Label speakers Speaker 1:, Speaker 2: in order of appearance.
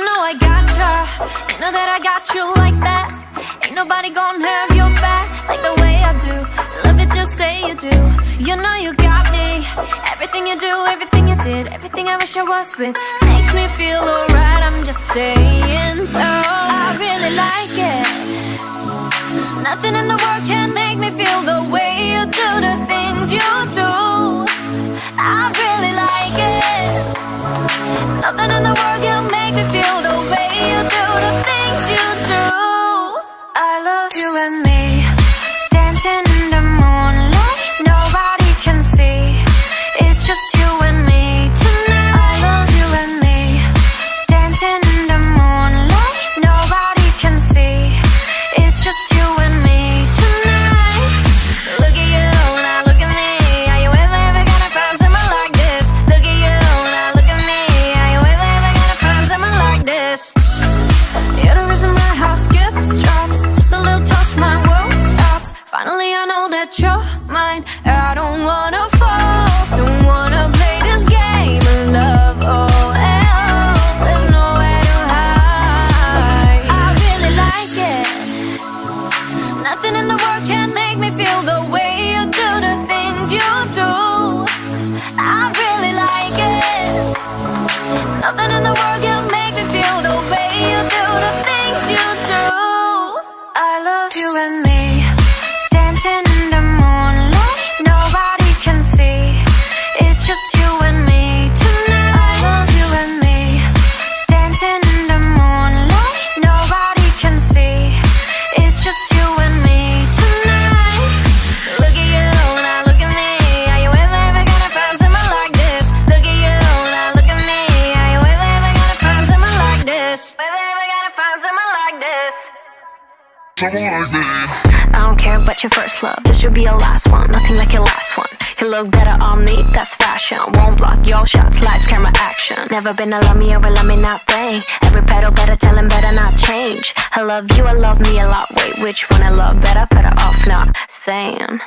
Speaker 1: I gotcha. You know that I got you like that. Ain't nobody gonna have your back like the way I do. Love it, just say you do. You know you got me. Everything you do, everything you did, everything I wish I was with makes me feel alright. I'm just saying so. I really like it. Nothing in the world can make me feel the way you do the things you Nothing in the world can make me feel the way you do the things you do. I love you and mine. I don't wanna fall, don't wanna play this game of love. Oh, hell, there's nowhere to hide. I really like it. Nothing in the world can make me feel the way I
Speaker 2: don't care about your first love, this should be your last one. Nothing like your last one. You look better on me, that's fashion. Won't block your shots, lights, camera, action. Never been a love me or a love me not thing. Every petal better tell him better not change. I love you, I love me a lot. Wait, which one I love better? Better off not saying.